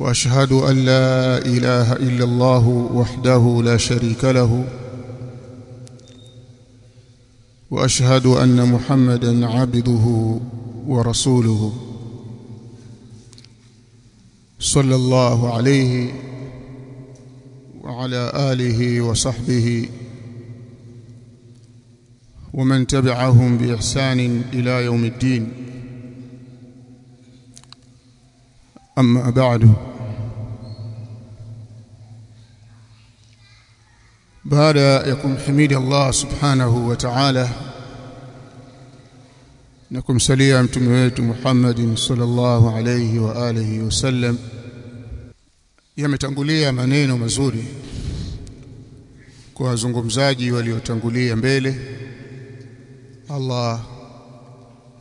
وأشهد أن لا إله إلا الله وحده لا شريك له وأشهد أن محمدا عبده ورسوله. صلى الله عليه وعلى آله وصحبه ومن تبعهم بإحسان إلى يوم الدين. أما بعد baada ya kumhimidi Allah subhanahu wa ta'ala na kumsalia mtume wetu Muhammad sallallahu alayhi wa alihi wasallam yametangulia maneno mazuri kwa wazungumzaji waliotangulia mbele Allah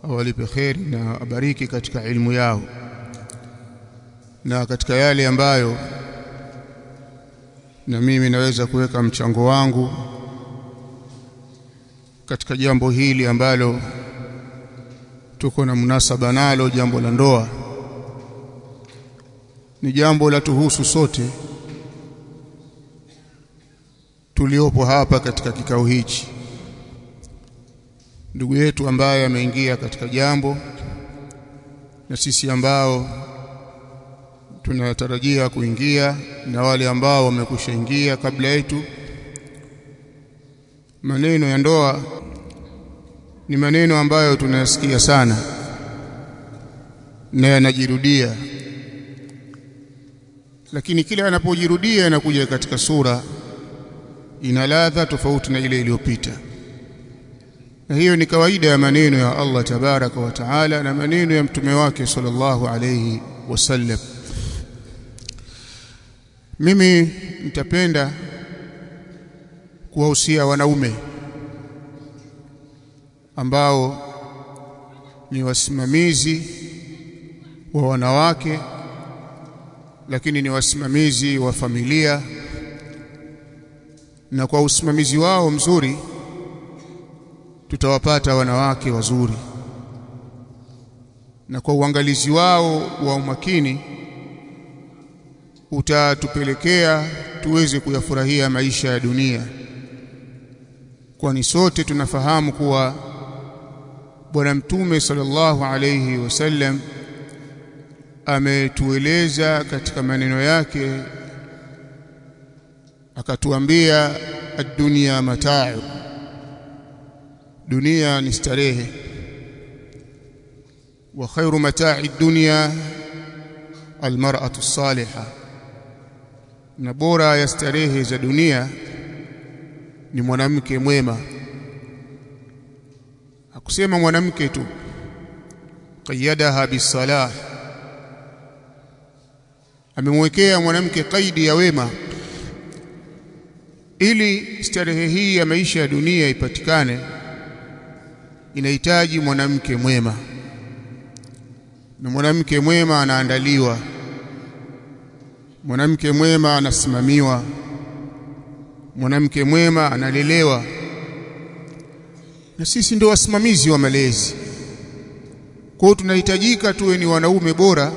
awalipe kheri na abariki katika ilmu yao na katika yale ambayo na mimi naweza kuweka mchango wangu katika jambo hili ambalo tuko na munasaba nalo jambo la ndoa. Ni jambo la tuhusu sote tuliopo hapa katika kikao hichi. Ndugu yetu ambaye ameingia katika jambo na sisi ambao tunatarajia kuingia na wale ambao wamekushaingia kabla yetu. Maneno ya ndoa ni maneno ambayo tunayasikia sana na yanajirudia. Lakini kila anapojirudia yanakuja katika sura ina ladha tofauti na ile iliyopita. Na hiyo ni kawaida ya maneno ya Allah tabaraka wa taala na maneno ya mtume wake sallallahu alayhi wasallam mimi nitapenda kuwahusia wanaume ambao ni wasimamizi wa wanawake lakini ni wasimamizi wa familia. Na kwa usimamizi wao mzuri tutawapata wanawake wazuri. Na kwa uangalizi wao wa umakini utatupelekea tuweze kuyafurahia maisha ya dunia. Kwani sote tunafahamu kuwa bwana mtume sallallahu alayhi wasallam ametueleza katika maneno yake akatuambia ad-dunya mata'u dunia ni starehe. Wa khairu mata'i ad-dunya al-mar'atu as-salihah na bora ya starehe za dunia ni mwanamke mwema. Akusema mwanamke tu qayyadaha bisalah amemwekea mwanamke kaidi ya wema ili starehe hii ya maisha ya dunia ipatikane inahitaji mwanamke mwema. Na mwanamke mwema anaandaliwa mwanamke mwema anasimamiwa. Mwanamke mwema analelewa. Na sisi ndio wasimamizi wa malezi. Kwa hiyo tunahitajika tuwe ni wanaume bora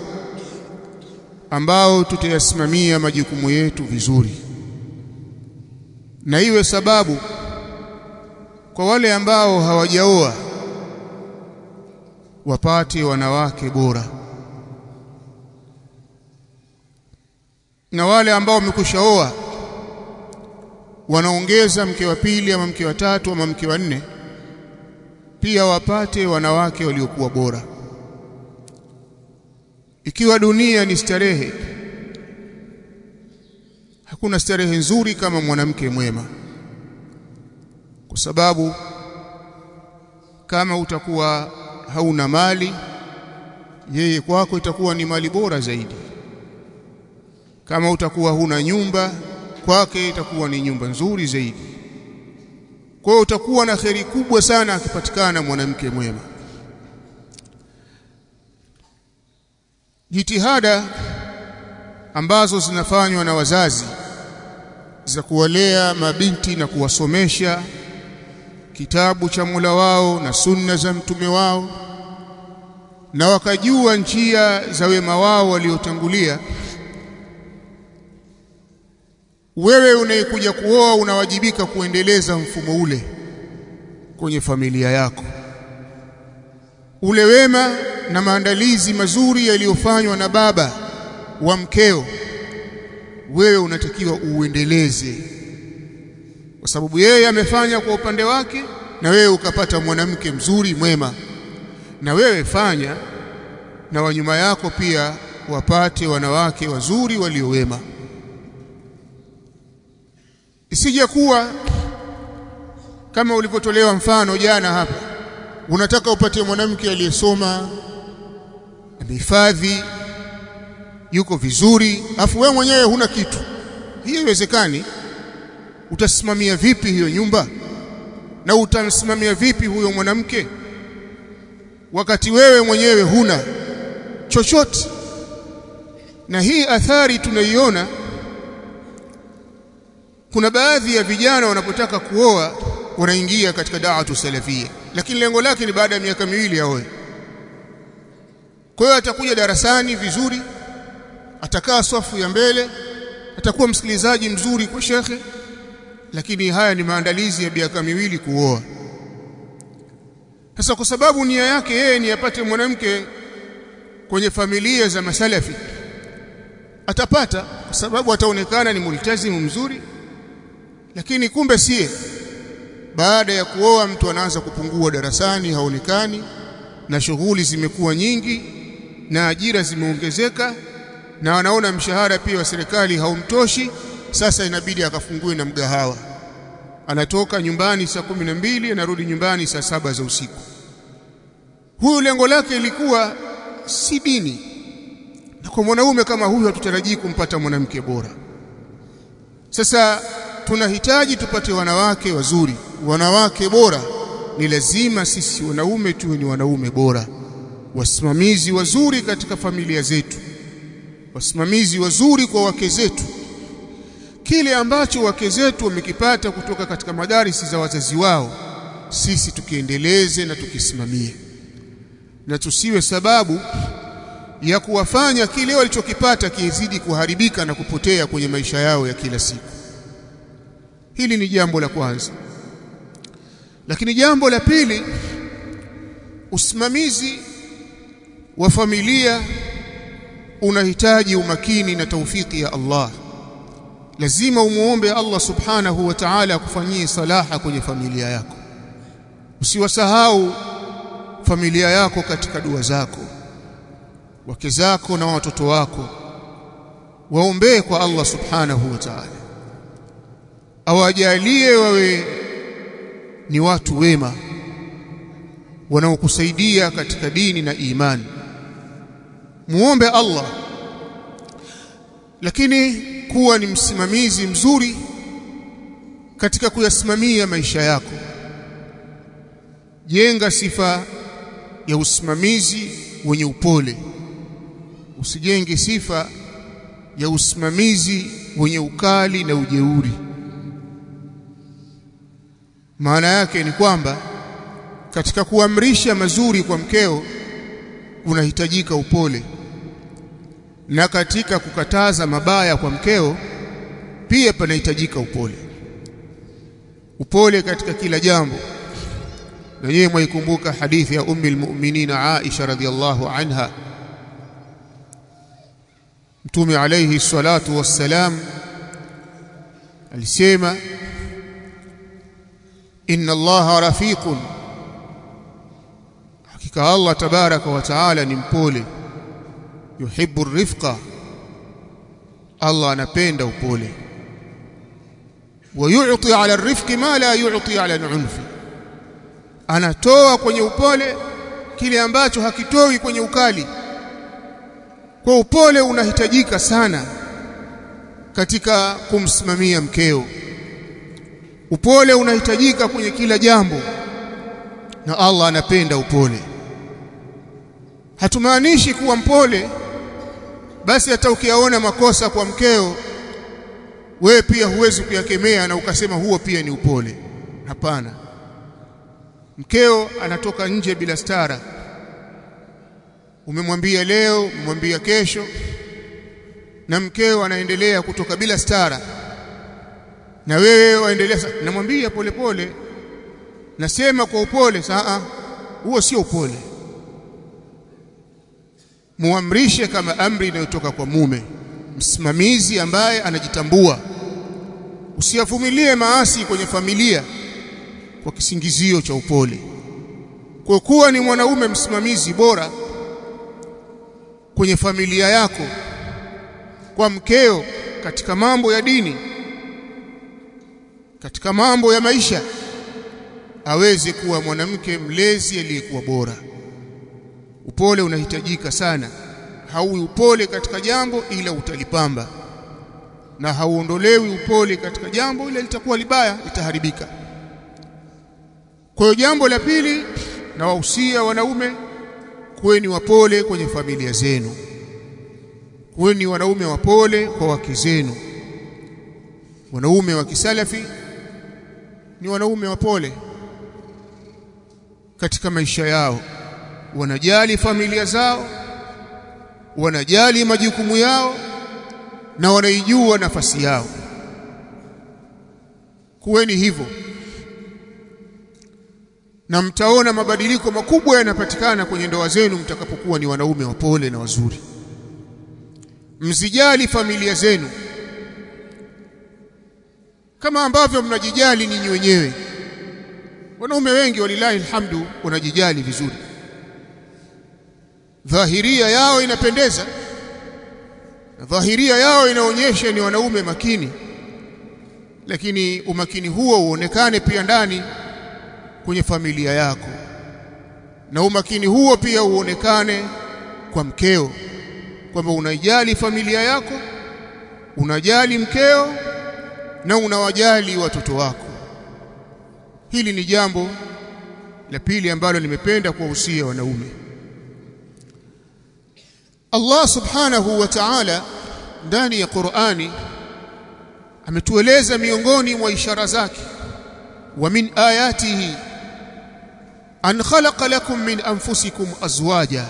ambao tutayasimamia majukumu yetu vizuri. Na iwe sababu kwa wale ambao hawajaoa wapate wanawake bora na wale ambao wamekushaoa wanaongeza mke wa pili ama mke wa tatu ama mke wa nne pia wapate wanawake waliokuwa bora. Ikiwa dunia ni starehe hakuna starehe nzuri kama mwanamke mwema. Kwa sababu kama utakuwa hauna mali yeye kwako itakuwa ni mali bora zaidi kama utakuwa huna nyumba kwake itakuwa ni nyumba nzuri zaidi. Kwa hiyo utakuwa na kheri kubwa sana akipatikana mwanamke mwema. Jitihada ambazo zinafanywa na wazazi za kuwalea mabinti na kuwasomesha kitabu cha Mola wao na sunna za mtume wao na wakajua njia za wema wao waliotangulia wewe unayekuja kuoa unawajibika kuendeleza mfumo ule kwenye familia yako. Ule wema na maandalizi mazuri yaliyofanywa na baba wa mkeo wewe unatakiwa uendeleze. Kwa sababu yeye amefanya kwa upande wake na wewe ukapata mwanamke mzuri mwema. Na wewe fanya na wanyuma yako pia wapate wanawake wazuri waliowema isije kuwa kama ulivyotolewa mfano jana hapa. Unataka upate mwanamke aliyesoma amehifadhi yuko vizuri afu wewe mwenyewe huna kitu. Hiyo haiwezekani. Utasimamia vipi hiyo nyumba? Na utamsimamia vipi huyo mwanamke? Wakati wewe mwenyewe huna chochote. Na hii athari tunaiona kuna baadhi ya vijana wanapotaka kuoa wanaingia katika da'watu salafia. Lakini lengo lake ni baada ya miaka miwili aoe. Kwa hiyo atakuja darasani vizuri atakaa swafu ya mbele atakuwa msikilizaji mzuri kwa shekhe lakini haya ni maandalizi ya miaka miwili kuoa. Sasa kwa sababu nia yake yeye ni apate mwanamke kwenye familia za masalafi atapata kwa sababu ataonekana ni multazimu mzuri lakini kumbe sie baada ya kuoa mtu anaanza kupungua darasani haonekani na shughuli zimekuwa nyingi na ajira zimeongezeka na wanaona mshahara pia wa serikali haumtoshi sasa inabidi akafungue na mgahawa. Anatoka nyumbani saa kumi na mbili anarudi nyumbani saa saba za usiku. Huyu lengo lake ilikuwa si dini. Na kwa mwanaume kama huyu hatutarajii kumpata mwanamke bora. Sasa tunahitaji tupate wanawake wazuri wanawake bora ni lazima sisi wanaume tuwe ni wanaume bora. Wasimamizi wazuri katika familia zetu wasimamizi wazuri kwa wake zetu. Kile ambacho wake zetu wamekipata kutoka katika madarisi za wazazi wao sisi tukiendeleze na tukisimamie. Na tusiwe sababu ya kuwafanya kile walichokipata kizidi kuharibika na kupotea kwenye maisha yao ya kila siku hili ni jambo la kwanza. Lakini jambo la pili usimamizi wa familia unahitaji umakini na taufiki ya Allah. Lazima umuombe Allah subhanahu wa ta'ala akufanyie salaha kwenye familia yako. Usiwasahau familia yako katika dua zako wake zako na watoto wako. Waombee kwa Allah subhanahu wa ta'ala awajalie wawe ni watu wema wanaokusaidia katika dini na imani. Muombe Allah lakini kuwa ni msimamizi mzuri katika kuyasimamia maisha yako. Jenga sifa ya usimamizi wenye upole. Usijenge sifa ya usimamizi wenye ukali na ujeuri maana yake ni kwamba katika kuamrisha mazuri kwa mkeo unahitajika upole. Na katika kukataza mabaya kwa mkeo pia panahitajika upole. Upole katika kila jambo. Na yeye mwaikumbuka hadithi ya ummi almu'minina Aisha radhiallahu anha. Mtume alayhi salatu wassalam alisema inna Allaha rafiqun. Hakika Allah tabaraka wa taala ni mpole. Yuhibbu rifqa. Allah anapenda upole. Wa yu'ti ala rifqi ma la yu'ti ala al-unfi. Anatoa kwenye upole kile ambacho hakitoi kwenye ukali. Kwa upole unahitajika sana katika kumsimamia mkeo upole unahitajika kwenye kila jambo. Na Allah anapenda upole. Hatumaanishi kuwa mpole basi hata ukiyaona makosa kwa mkeo wewe pia huwezi kuyakemea na ukasema huo pia ni upole. Hapana. Mkeo anatoka nje bila stara. Umemwambia leo umemwambia kesho na mkeo anaendelea kutoka bila stara na wewe waendelea namwambia polepole nasema kwa upole saa huo sio upole. Muamrishe kama amri inayotoka kwa mume msimamizi ambaye anajitambua. Usiyavumilie maasi kwenye familia kwa kisingizio cha upole. Kwa kuwa ni mwanaume msimamizi bora kwenye familia yako kwa mkeo katika mambo ya dini katika mambo ya maisha aweze kuwa mwanamke mlezi aliyekuwa bora. Upole unahitajika sana. Hauwi upole katika jambo ila utalipamba. Na hauondolewi upole katika jambo ila litakuwa libaya litaharibika. Kwa hiyo jambo la pili na wahusia wanaume kuweni wapole kwenye familia zenu. Kuweni wanaume wapole kwa wake zenu. Wanaume wa kisalafi ni wanaume wapole katika maisha yao. Wanajali familia zao wanajali majukumu yao na wanaijua nafasi yao. Kuweni hivyo na mtaona mabadiliko makubwa yanapatikana kwenye ndoa zenu mtakapokuwa ni wanaume wapole na wazuri. Mzijali familia zenu kama ambavyo mnajijali ninyi wenyewe. Wanaume wengi walilahi alhamdu wanajijali vizuri. Dhahiria yao inapendeza na dhahiria yao inaonyesha ni wanaume makini. Lakini umakini huo uonekane pia ndani kwenye familia yako. Na umakini huo pia uonekane kwa mkeo. Kwamba unajali familia yako unajali mkeo na unawajali watoto wako. Hili ni jambo la pili ambalo nimependa kuwahusia wanaume. Allah subhanahu wa ta'ala ndani ya Qur'ani ametueleza miongoni mwa ishara zake. Wa min ayatihi an khalaqa lakum min anfusikum azwaja.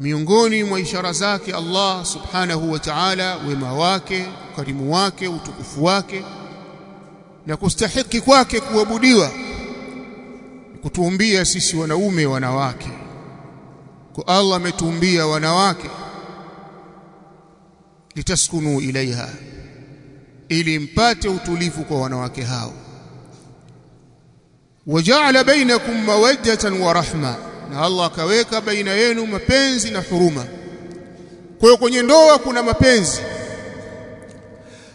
Miongoni mwa ishara zake Allah subhanahu wa ta'ala wema wake ukarimu wake utukufu wake na kustahiki kwake kuabudiwa kutuumbia sisi wanaume wanawake. Kwa Allah ametuumbia wanawake litaskunu ilaiha ili mpate utulivu kwa wanawake hao. Waja'ala bainakum mawaddatan wa rahma na Allah akaweka baina yenu mapenzi na huruma. Kwa hiyo kwenye ndoa kuna mapenzi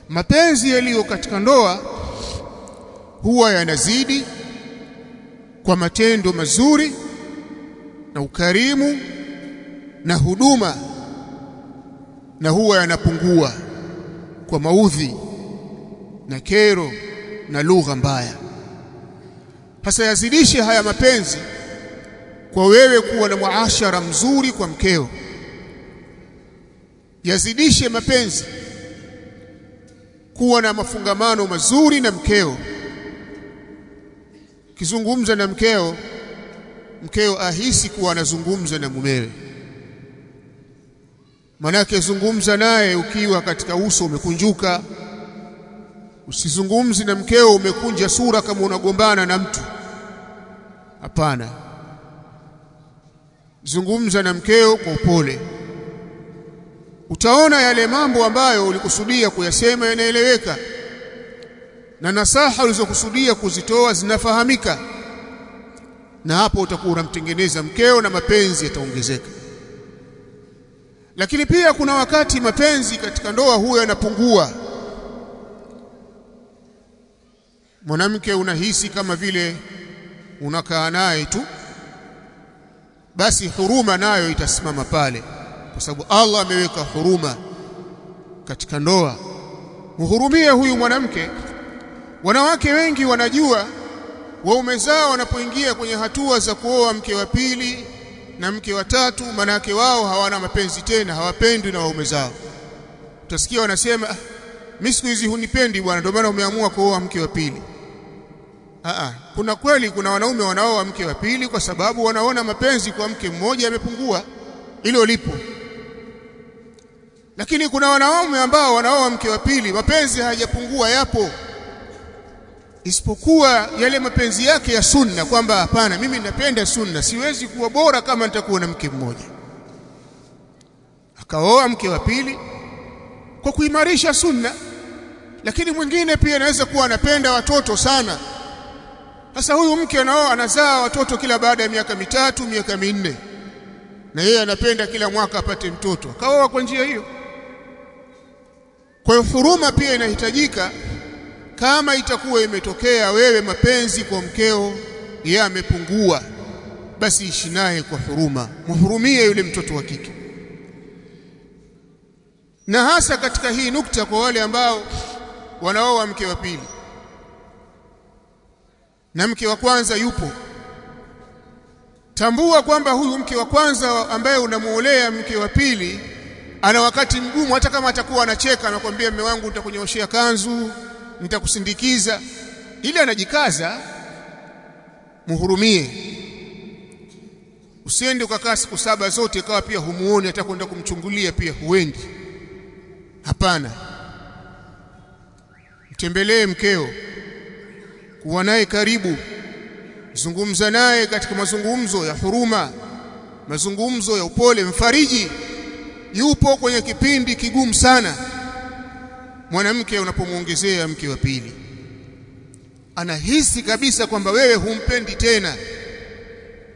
mapenzi yaliyo katika ndoa huwa yanazidi kwa matendo mazuri na ukarimu na huduma na huwa yanapungua kwa maudhi na kero na lugha mbaya. Hasa yazidishe haya mapenzi kwa wewe kuwa na muashara mzuri kwa mkeo. Yazidishe mapenzi kuwa na mafungamano mazuri na mkeo. Kizungumza na mkeo mkeo ahisi kuwa anazungumza na mumewe manake zungumza naye ukiwa katika uso umekunjuka. Usizungumzi na mkeo umekunja sura kama unagombana na mtu. Hapana. Zungumza na mkeo kwa upole utaona yale mambo ambayo ulikusudia kuyasema yanaeleweka. Na nasaha ulizokusudia kuzitoa zinafahamika. Na hapo utakuwa unamtengeneza mkeo na mapenzi yataongezeka. Lakini pia kuna wakati mapenzi katika ndoa huyo yanapungua. Mwanamke unahisi kama vile unakaa naye tu basi huruma nayo itasimama pale kwa sababu Allah ameweka huruma katika ndoa. Muhurumie huyu mwanamke. Wanawake wengi wanajua waume zao wanapoingia kwenye hatua za kuoa mke wa pili na mke wa tatu manake wao hawana mapenzi tena hawapendwi na waume zao. Utasikia wanasema ah, mimi siku hizi hunipendi bwana ndio maana umeamua kuoa mke wa pili. Aa, kuna kweli kuna wanaume wanaoa mke wa pili kwa sababu wanaona mapenzi kwa mke mmoja yamepungua. Ilo lipo lakini kuna wanaume ambao wanaoa mke wa pili mapenzi hayajapungua yapo. Isipokuwa yale mapenzi yake ya sunna kwamba hapana mimi napenda sunna siwezi kuwa bora kama nitakuwa na mke mmoja. Akaoa mke wa pili kwa kuimarisha sunna. Lakini mwingine pia anaweza kuwa anapenda watoto sana. Sasa huyu mke anaoa anazaa watoto kila baada ya miaka mitatu miaka minne. Na yeye anapenda kila mwaka apate mtoto. Akaoa kwa njia hiyo kwa hiyo huruma pia inahitajika kama itakuwa imetokea wewe mapenzi kwa mkeo yeye amepungua basi ishi naye kwa huruma. Mhurumie yule mtoto wa kike. Na hasa katika hii nukta kwa wale ambao wanaoa mke wa pili. Na mke wa kwanza yupo. Tambua kwamba huyu mke wa kwanza ambaye unamuolea mke wa pili ana wakati mgumu hata kama atakuwa anacheka anakuambia mume wangu nitakunyoshia kanzu nitakusindikiza. Ili anajikaza muhurumie. Usiende ukakaa siku saba zote ikawa pia humuoni hata kwenda kumchungulia pia huendi. Hapana. Mtembelee mkeo. Kuwa naye karibu. Zungumza naye katika mazungumzo ya huruma mazungumzo ya upole mfariji yupo kwenye kipindi kigumu sana. Mwanamke unapomuongezea mke wa pili anahisi kabisa kwamba wewe humpendi tena.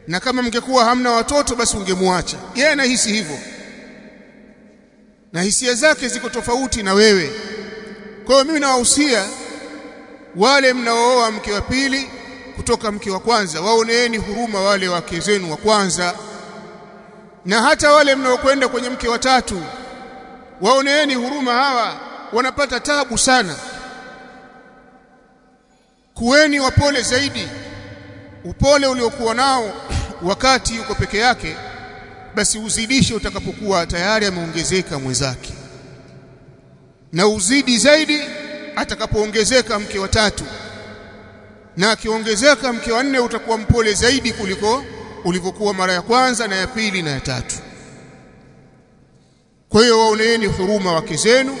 Na kama mngekuwa hamna watoto basi ungemwacha. Yeye anahisi hivyo. Na hisia zake ziko tofauti na wewe. Kwa hiyo mimi nawahusia wale mnaooa mke wa pili kutoka mke wa kwanza. Waoneeni huruma wale wake zenu wa kwanza na hata wale mnaokwenda kwenye mke wa tatu waoneeni huruma hawa wanapata tabu sana. Kuweni wapole zaidi. Upole uliokuwa nao wakati yuko peke yake basi uzidishe utakapokuwa tayari ameongezeka mwenzake. Na uzidi zaidi atakapoongezeka mke wa tatu. Na akiongezeka mke wa nne utakuwa mpole zaidi kuliko ulivyokuwa mara ya kwanza na ya pili na ya tatu. Kwa hiyo waoneeni huruma wake zenu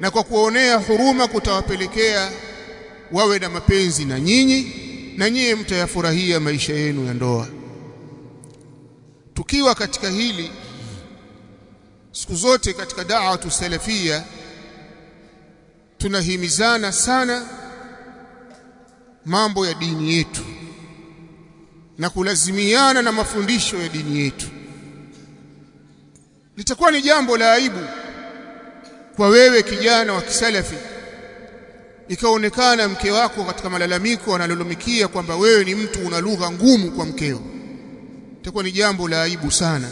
na kwa kuonea huruma kutawapelekea wawe na mapenzi na nyinyi na nyiye mtayafurahia maisha yenu ya ndoa. Tukiwa katika hili siku zote katika da'watu salafia tunahimizana sana mambo ya dini yetu na kulazimiana na mafundisho ya dini yetu. Litakuwa ni jambo la aibu kwa wewe kijana wa kisalafi ikaonekana mke wako katika malalamiko analalamikia kwamba wewe ni mtu una lugha ngumu kwa mkeo. Itakuwa ni jambo la aibu sana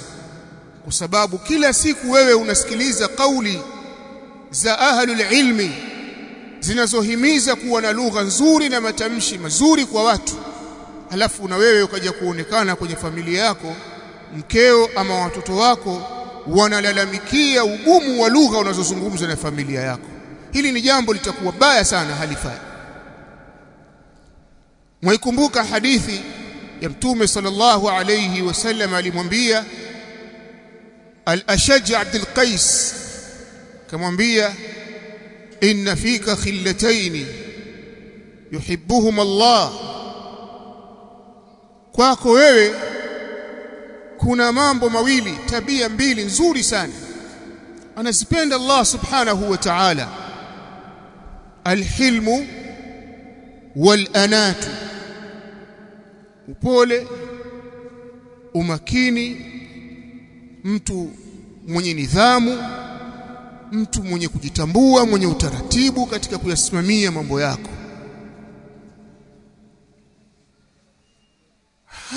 kwa sababu kila siku wewe unasikiliza kauli za ahlul ilmi zinazohimiza kuwa na lugha nzuri na matamshi mazuri kwa watu halafu na wewe ukaja kuonekana kwenye familia yako mkeo ama watoto wako wanalalamikia ugumu wa lugha unazozungumza na familia yako. Hili ni jambo litakuwa baya sana halifai. Mwaikumbuka hadithi ya mtume sallallahu alayhi wasallam alimwambia al-ashaj Abdul Qais kamwambia inna fika khillatayn yuhibbuhum Allah kwako wewe kuna mambo mawili tabia mbili nzuri sana. Anazipenda Allah subhanahu wa ta'ala. Alhilmu walanatu. Upole umakini mtu mwenye nidhamu mtu mwenye kujitambua mwenye utaratibu katika kuyasimamia mambo yako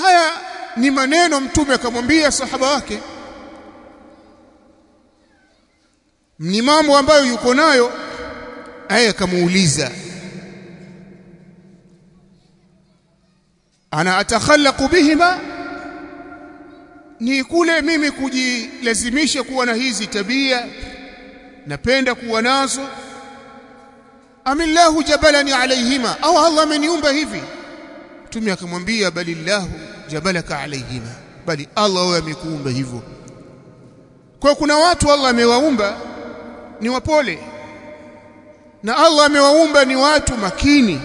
haya ni maneno mtume akamwambia sahaba wake. Ni mambo ambayo yuko nayo aye akamuuliza. Ana atakhallaqu bihima? Ni kule mimi kujilazimisha kuwa na hizi tabia napenda kuwa nazo. Amillahu jabalani alayhima? Au Allah ameniumba hivi mtume akamwambia bali balillahu jabalaka alayhima. Bali Allah wewe amekuumba hivyo. Kwa kuna watu Allah amewaumba ni wapole. Na Allah amewaumba ni watu makini.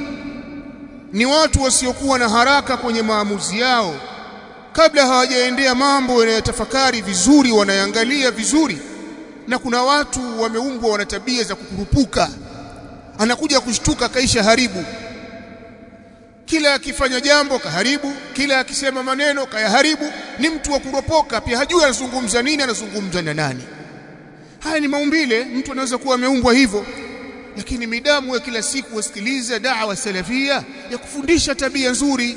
Ni watu wasiokuwa na haraka kwenye maamuzi yao. Kabla hawajaendea mambo yanayotafakari vizuri wanayangalia vizuri. Na kuna watu wameumbwa wana tabia za kukurupuka. Anakuja kushtuka kaisha haribu kila akifanya jambo kaharibu kila akisema maneno kayaharibu ni mtu wa kuropoka pia hajui anazungumza nini anazungumza na nani. Haya ni maumbile mtu anaweza kuwa ameumbwa hivyo. Lakini midamu ya kila siku wasikiliza da'wa salafia ya kufundisha tabia nzuri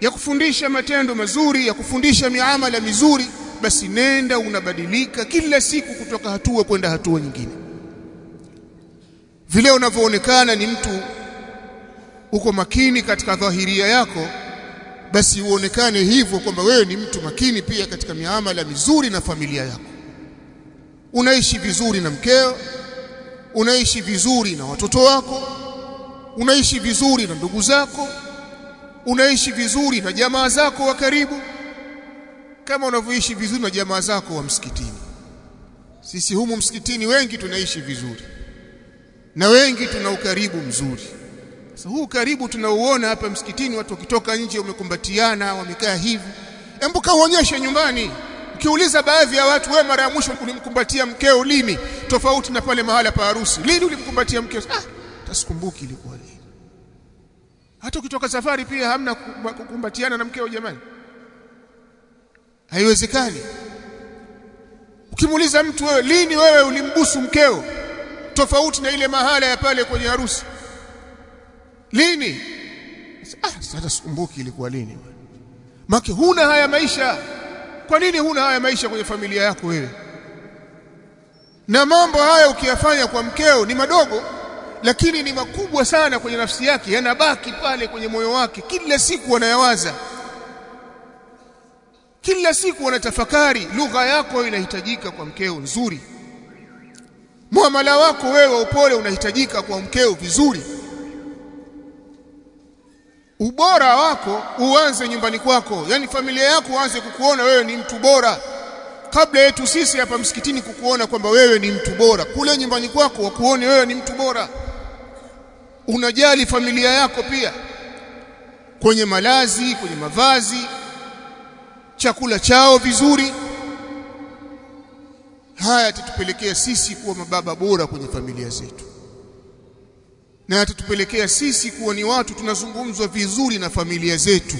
ya kufundisha matendo mazuri ya kufundisha miamala mizuri. Basi nenda unabadilika kila siku kutoka hatua kwenda hatua nyingine. Vile unavyoonekana ni mtu uko makini katika dhahiria yako basi uonekane hivyo kwamba wewe ni mtu makini pia katika miamala mizuri na familia yako. Unaishi vizuri na mkeo unaishi vizuri na watoto wako unaishi vizuri na ndugu zako unaishi vizuri na jamaa zako wa karibu kama unavyoishi vizuri na jamaa zako wa msikitini. Sisi humu msikitini wengi tunaishi vizuri na wengi tuna ukaribu mzuri sasa huu karibu tunauona hapa msikitini watu wakitoka nje wamekumbatiana wamekaa hivi. Hebu kaonyeshe nyumbani. Ukiuliza baadhi ya watu wewe mara ya mwisho ulimkumbatia mkeo lini? Tofauti na pale mahala pa harusi. Lini ulimkumbatia mkeo? Ah tasikumbuki ilikuwa lini. Hata ukitoka safari pia hamna kukumbatiana na mkeo jamani. Haiwezekani. Ukimuuliza mtu wewe lini wewe ulimbusu mkeo? Tofauti na ile mahala ya pale kwenye harusi lini? Ah sasa sumbuki ilikuwa lini maki huna haya maisha. Kwa nini huna haya maisha kwenye familia yako wewe? Na mambo haya ukiyafanya kwa mkeo ni madogo lakini ni makubwa sana kwenye nafsi yake yanabaki pale kwenye moyo wake. Kila siku anayawaza. Kila siku anatafakari lugha yako inahitajika kwa mkeo nzuri muamala wako wewe upole unahitajika kwa mkeo vizuri ubora wako uanze nyumbani kwako. Yani familia yako uanze kukuona wewe ni mtu bora. Kabla yetu sisi hapa msikitini kukuona kwamba wewe ni mtu bora. Kule nyumbani kwako wakuone wewe ni mtu bora. Unajali familia yako pia. Kwenye malazi kwenye mavazi chakula chao vizuri. Haya tatupelekea sisi kuwa mababa bora kwenye familia zetu na yatatupelekea sisi kuwa ni watu tunazungumzwa vizuri na familia zetu.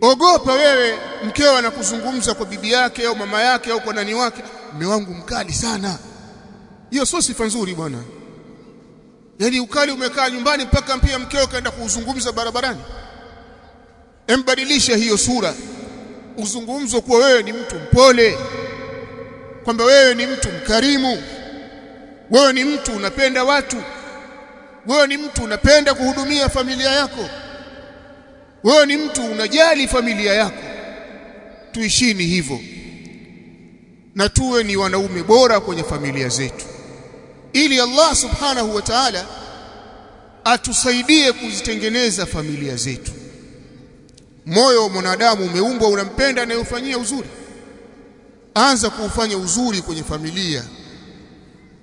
Ogopa wewe mkeo anakuzungumza kwa bibi yake au mama yake au kwa nani wake mume wangu mkali sana. Hiyo sio sifa nzuri bwana. Yaani ukali umekaa nyumbani mpaka pia mkeo kaenda kuuzungumza barabarani. Embadilisha hiyo sura. Uzungumzo kuwa wewe ni mtu mpole kwamba wewe ni mtu mkarimu wewe ni mtu unapenda watu wewe ni mtu unapenda kuhudumia familia yako. Wewe ni mtu unajali familia yako. Tuishini hivyo. Na tuwe ni wanaume bora kwenye familia zetu. Ili Allah subhanahu wa ta'ala atusaidie kuzitengeneza familia zetu. Moyo wa mwanadamu umeumbwa unampenda anayofanyia uzuri. Anza kuufanya uzuri kwenye familia.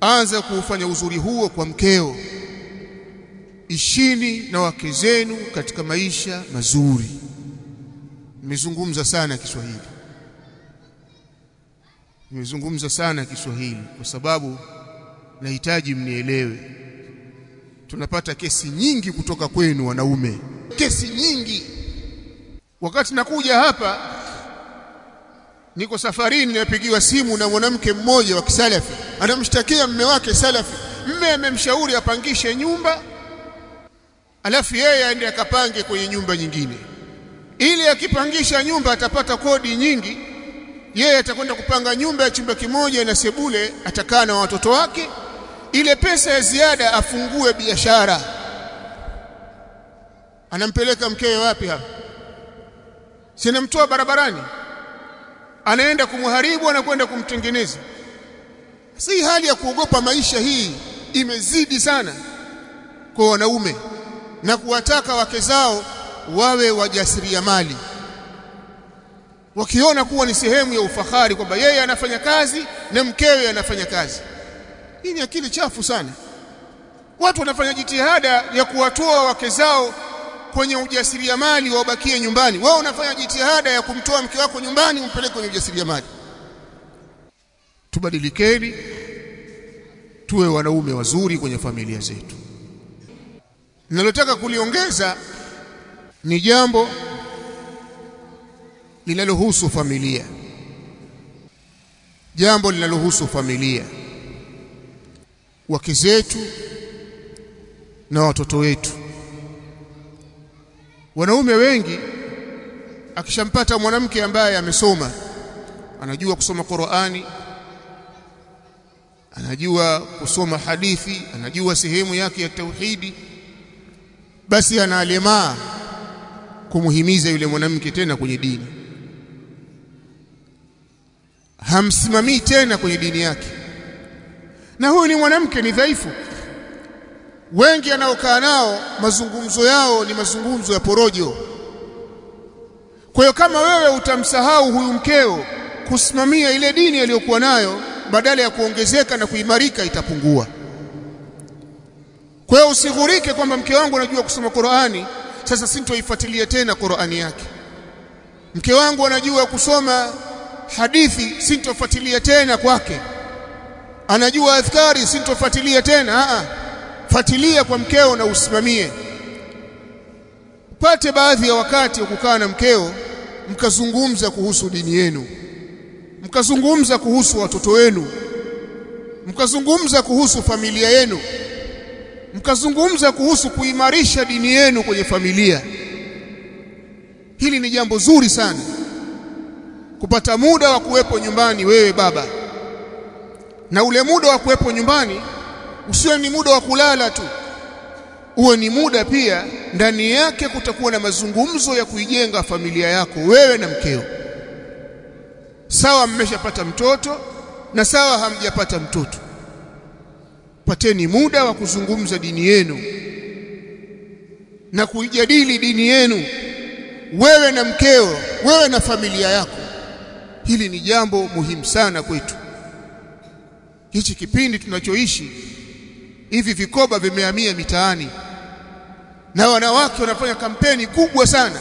Anza kuufanya uzuri huo kwa mkeo ishini na wake zenu katika maisha mazuri. Nimezungumza sana Kiswahili. Nimezungumza sana Kiswahili kwa sababu nahitaji mnielewe. Tunapata kesi nyingi kutoka kwenu wanaume. Kesi nyingi. Wakati nakuja hapa niko safarini napigiwa simu na mwanamke mmoja wa kisalafi. Anamshtakia mme wake salafi. Mme amemshauri apangishe nyumba alafu yeye aende akapange kwenye nyumba nyingine. Ili akipangisha nyumba atapata kodi nyingi yeye atakwenda kupanga nyumba ya chumba kimoja na sebule atakaa na watoto wake ile pesa ya ziada afungue biashara. Anampeleka mkewe wapi hapa? Sinamtoa barabarani? Anaenda kumharibu anakwenda kumtengeneza. Si hali ya kuogopa maisha hii imezidi sana kwa wanaume na kuwataka wake zao wawe wajasiriamali. Wakiona kuwa ni sehemu ya ufahari kwamba yeye anafanya kazi na mkewe anafanya kazi. Hii ni akili chafu sana. Watu wanafanya jitihada ya kuwatoa wake zao kwenye ujasiriamali wabakie nyumbani. Wao unafanya jitihada ya kumtoa mke wako nyumbani umpeleke kwenye ujasiriamali. Tubadilikeni tuwe wanaume wazuri kwenye familia zetu ninalotaka kuliongeza ni jambo linalohusu familia. Jambo linalohusu familia. Wake zetu na watoto wetu. Wanaume wengi akishampata mwanamke ambaye amesoma anajua kusoma Qur'ani anajua kusoma hadithi anajua sehemu yake ya tauhidi basi analemaa kumuhimiza yule mwanamke tena kwenye dini. Hamsimamii tena kwenye dini yake. Na huyu ni mwanamke ni dhaifu. Wengi anaokaa nao mazungumzo yao ni mazungumzo ya porojo. Kwa hiyo kama wewe utamsahau huyu mkeo kusimamia ile dini aliyokuwa nayo badala ya kuongezeka na kuimarika itapungua kwa hiyo usighurike kwamba mke wangu anajua kusoma Qur'ani. Sasa sintoifuatilia tena Qur'ani yake. Mke wangu anajua kusoma hadithi sintofuatilia tena kwake. Anajua adhkari sintofuatilia tena. A fuatilia kwa mkeo na usimamie. Upate baadhi ya wakati wa kukaa na mkeo mkazungumza kuhusu dini yenu. Mkazungumza kuhusu watoto wenu. Mkazungumza kuhusu familia yenu mkazungumza kuhusu kuimarisha dini yenu kwenye familia. Hili ni jambo zuri sana. Kupata muda wa kuwepo nyumbani wewe baba. Na ule muda wa kuwepo nyumbani usiwe ni muda wa kulala tu. Uwe ni muda pia ndani yake kutakuwa na mazungumzo ya kuijenga familia yako wewe na mkeo. Sawa mmeshapata mtoto na sawa hamjapata mtoto pateni muda wa kuzungumza dini yenu na kuijadili dini yenu wewe na mkeo wewe na familia yako. Hili ni jambo muhimu sana kwetu. Hichi kipindi tunachoishi hivi vikoba vimehamia mitaani na wanawake wanafanya kampeni kubwa sana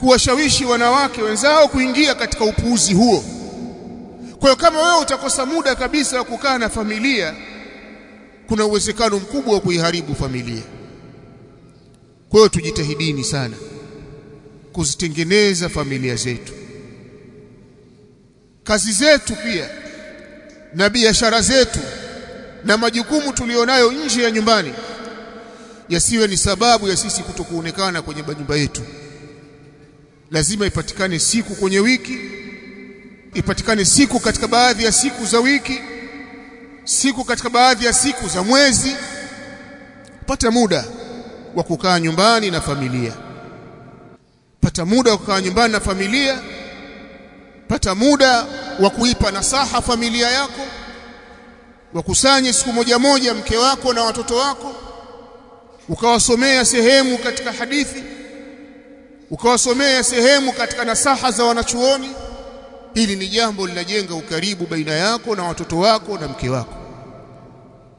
kuwashawishi wanawake wenzao kuingia katika upuuzi huo. Kwa hiyo kama wewe utakosa muda kabisa wa kukaa na familia kuna uwezekano mkubwa wa kuiharibu familia. Kwa hiyo tujitahidini sana kuzitengeneza familia zetu. Kazi zetu pia na biashara zetu na majukumu tulionayo nje ya nyumbani yasiwe ni sababu ya sisi kutokuonekana kwenye nyumba yetu. Lazima ipatikane siku kwenye wiki ipatikane siku katika baadhi ya siku za wiki siku katika baadhi ya siku za mwezi pata muda wa kukaa nyumbani na familia. Pata muda wa kukaa nyumbani na familia. Pata muda wa kuipa nasaha familia yako wakusanye siku moja moja mke wako na watoto wako ukawasomea sehemu katika hadithi ukawasomea sehemu katika nasaha za wanachuoni hili ni jambo linajenga ukaribu baina yako na watoto wako na mke wako.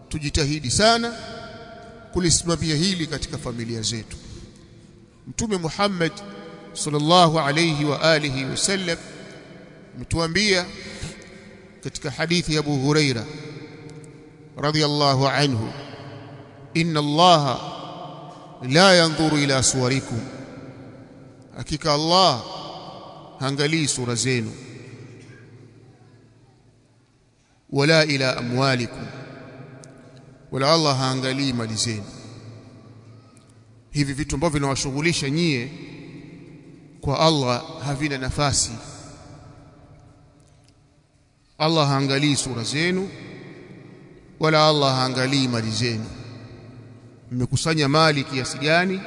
Tujitahidi sana kulisimamia hili katika familia zetu. Mtume Muhammad sallallahu alayhi wa alihi wasallam mtuambia katika hadithi ya Abu Huraira radhiyallahu anhu inna allaha la yanzuru ila suwarikum. Hakika Allah haangalii sura zenu wala ila amwalikum. Wala Allah haangalii mali zenu. Hivi vitu ambavyo vinawashughulisha nyie kwa Allah havina nafasi. Allah haangalii sura zenu wala Allah haangalii mali zenu. Mmekusanya mali kiasi gani?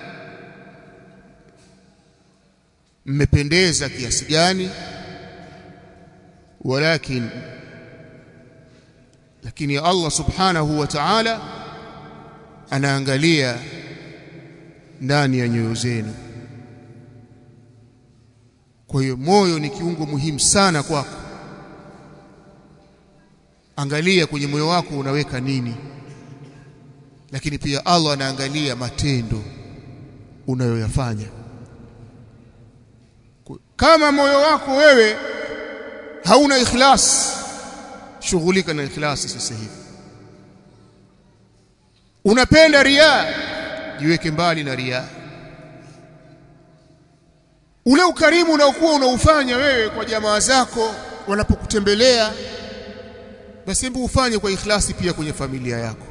Mmependeza kiasi gani? Walakin lakini Allah subhanahu wa ta'ala anaangalia ndani ya nyoyo zenu. Kwa hiyo moyo ni kiungo muhimu sana kwako. Angalia kwenye moyo wako unaweka nini. Lakini pia Allah anaangalia matendo unayoyafanya. Kama moyo wako wewe hauna ikhlas shughulika na ikhlasi sasa hivi. Unapenda ria jiweke mbali na riaa ule ukarimu unaokuwa unaufanya wewe kwa jamaa zako wanapokutembelea basi hebu ufanye kwa ikhlasi pia kwenye familia yako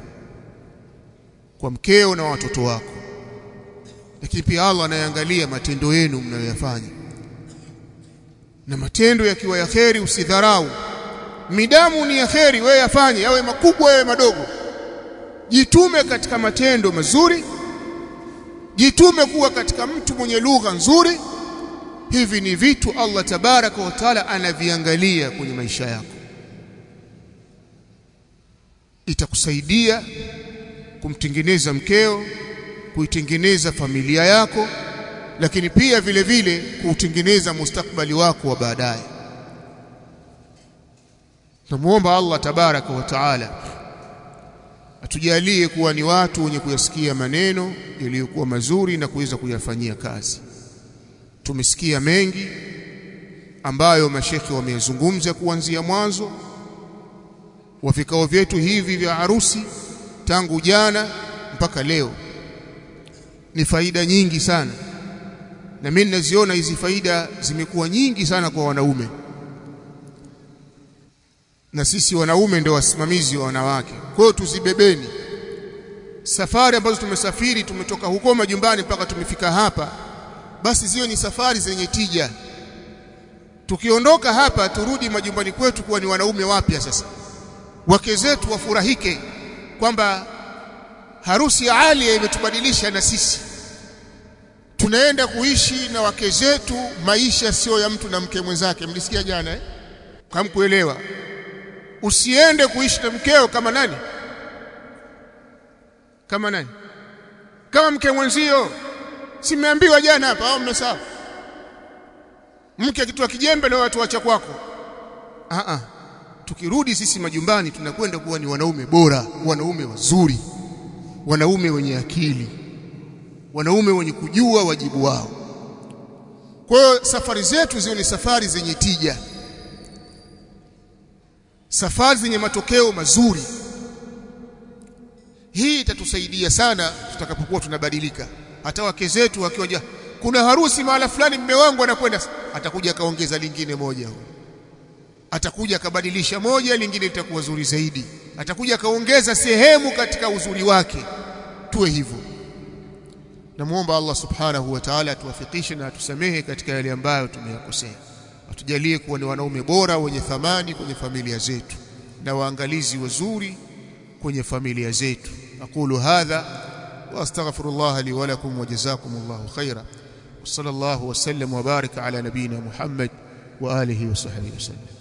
kwa mkeo na watoto wako. Lakini pia Allah anayeangalia matendo yenu mnayoyafanya. Na matendo yakiwa ya kheri usidharau midamu ni ya kheri wewe yafanye yawe makubwa yawe madogo. Jitume katika matendo mazuri jitume kuwa katika mtu mwenye lugha nzuri. Hivi ni vitu Allah tabaraka wa taala anaviangalia kwenye maisha yako. Itakusaidia kumtengeneza mkeo kuitengeneza familia yako lakini pia vile vile kuutengeneza mustakbali wako wa baadaye Tumuomba Allah tabaraka wa taala atujalie kuwa ni watu wenye kuyasikia maneno yaliyokuwa mazuri na kuweza kuyafanyia kazi. Tumesikia mengi ambayo mashekhi wameyazungumza kuanzia mwanzo wa vikao vyetu hivi vya harusi tangu jana mpaka leo. Ni faida nyingi sana, na mimi naziona hizi faida zimekuwa nyingi sana kwa wanaume na sisi wanaume ndio wasimamizi wa wanawake. Kwa hiyo tuzibebeni safari ambazo tumesafiri, tumetoka huko majumbani mpaka tumefika hapa, basi ziwe ni safari zenye tija. Tukiondoka hapa turudi majumbani kwetu kuwa ni wanaume wapya. Sasa wake zetu wafurahike kwamba harusi ya Alia imetubadilisha na sisi tunaenda kuishi na wake zetu maisha sio ya mtu na mke mwenzake. Mlisikia jana eh? Hamkuelewa usiende kuishi na mkeo kama nani? Kama nani? Kama mke mwenzio. Simeambiwa jana hapa au mmesahau? Mke akitoa kijembe na watu wacha kwako. A a tukirudi sisi majumbani tunakwenda kuwa ni wanaume bora wanaume wazuri wanaume wenye akili wanaume wenye kujua wajibu wao. Kwa hiyo safari zetu ziwe ni safari zenye tija safari zenye matokeo mazuri hii itatusaidia sana tutakapokuwa tunabadilika. Hata wake zetu wakiwa kuna harusi mahala fulani mme wangu anakwenda atakuja akaongeza lingine moja atakuja akabadilisha moja lingine litakuwa zuri zaidi. Atakuja akaongeza sehemu katika uzuri wake. Tuwe hivyo. Namuomba Allah subhanahu wa ta'ala atuwafikishe na atusamehe katika yale ambayo tumeyakosea atujalie kuwa ni wanaume bora wenye thamani kwenye familia zetu na waangalizi wazuri kwenye familia zetu. Aqulu hadha wa astaghfirullah li wa lakum wa jazakumullahu khaira sallallahu wa sallam wa baraka ala nabina muhammad wa alihi wa sahbihi wasallam